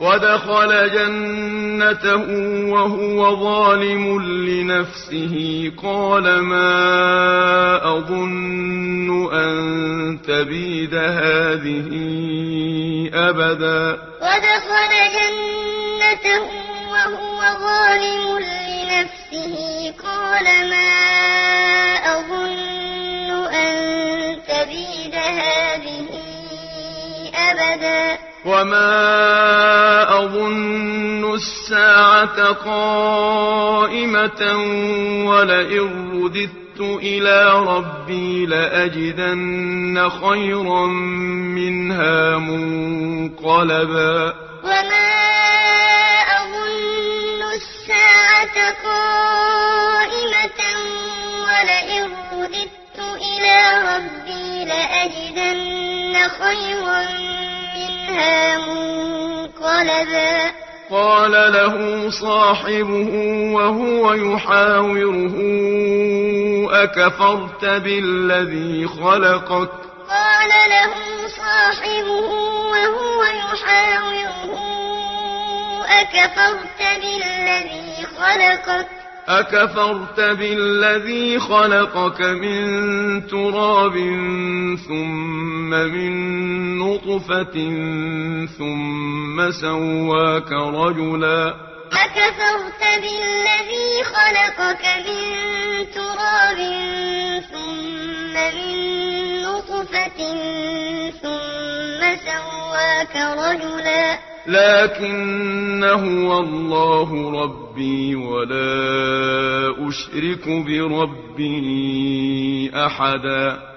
ودخل جنته وهو ظالم لنفسه قال ما أظن أن تبيد هذه أبدا ودخل جنته وهو ظالم لنفسه قال ما أظن أن تبيد هذه أبدا وما أظن الساعة قائمة ولئن رددت إلى ربي لأجدن خيرا منها منقلبا وما أظن الساعة قائمة ولئن رددت إلى ربي لأجدن خيرا منها منقلبا قال له صاحبه وهو يحاوره أكفرت بالذي خلقك؟ قال له صاحبه وهو يحاوره أكفرت بالذي خلقك؟ أكفرت بالذي خلقك من تراب ثم ثم من نطفة ثم سواك رجلا ما بالذي خلقك من تراب ثم من نطفة ثم سواك رجلا لكن هو الله ربي ولا أشرك بربي أحدا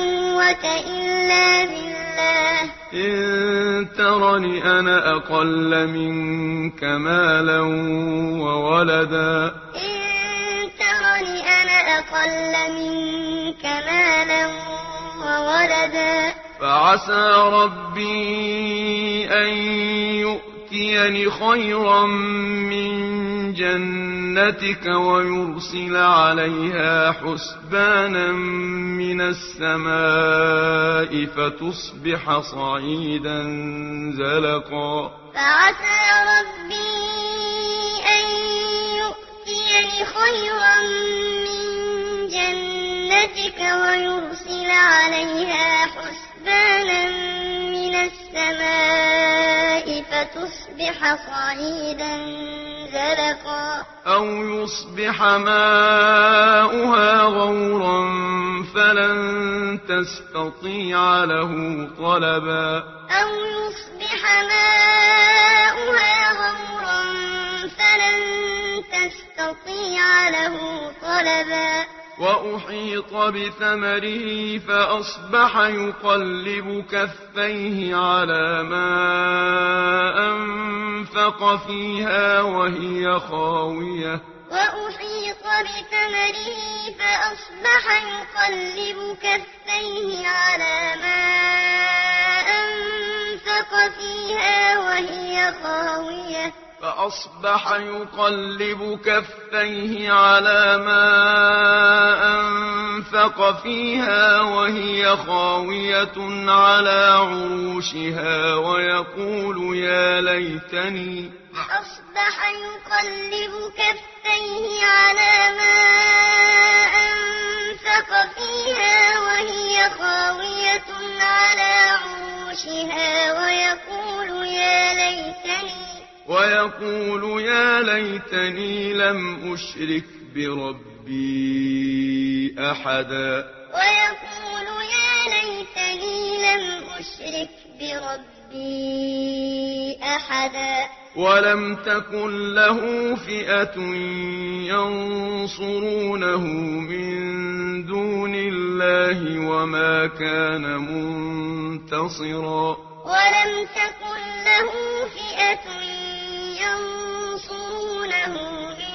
قوة إلا بالله إن ترني أنا أقل منك مالا وولدا أقل منك مالا وولدا فعسى ربي أن يؤمن يؤتين خيرا من جنتك ويرسل عليها حسبانا من السماء فتصبح صعيدا زلقا فعسى ربي أن يؤتين خيرا من جنتك ويرسل عليها فتصبح صعيدا زلقا. أو يصبح ماؤها غورا فلن تستطيع له طلبا. أو يصبح ماؤها غورا فلن تستطيع له طلبا. وأحيط بثمره فأصبح يقلب كفيه على ما أنفق فيها وهي خاوية. وأحيط بثمره فأصبح يقلب كفيه على ما أنفق فيها وهي خاوية. فأصبح يقلب كفيه على ما أنفق فيها وهي خاوية على عروشها ويقول يا ليتني فأصبح يقلب كفيه على ما أنفق فيها وهي خاوية على عروشها ويقول يا ليتني ويقول يا ليتني لم أشرك بربي أحدا. ويقول يا ليتني لم أشرك بربي أحدا. ولم تكن له فئة ينصرونه من دون الله وما كان منتصرا. ولم تكن له فئة ينصرونه من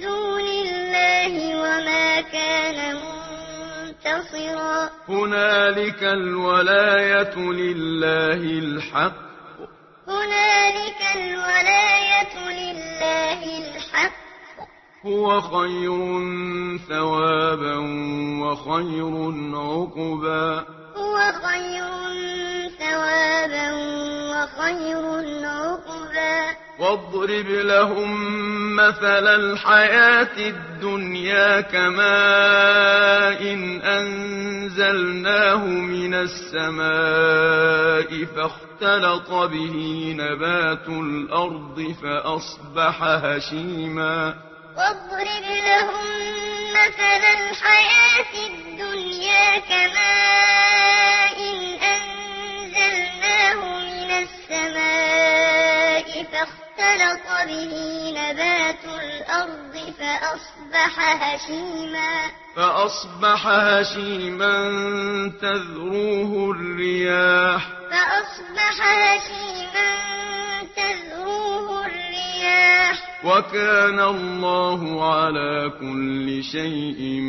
دون الله وما كان منتصرا. هنالك الولاية لله الحق. هنالك الولاية لله الحق. هو خير ثوابا وخير عقبا. هو خير ثوابا خير العقبى واضرب لهم مثل الحياة الدنيا كماء إن أنزلناه من السماء فاختلط به نبات الأرض فأصبح هشيما. واضرب لهم مثل الحياة الدنيا كماء فاختلط به نبات الأرض فأصبح هشيما فأصبح هشيما تذروه الرياح فأصبح هشيما تذروه الرياح وكان الله على كل شيء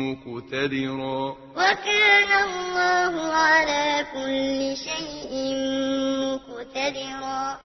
مقتدرا وكان الله على كل شيء مقتدرا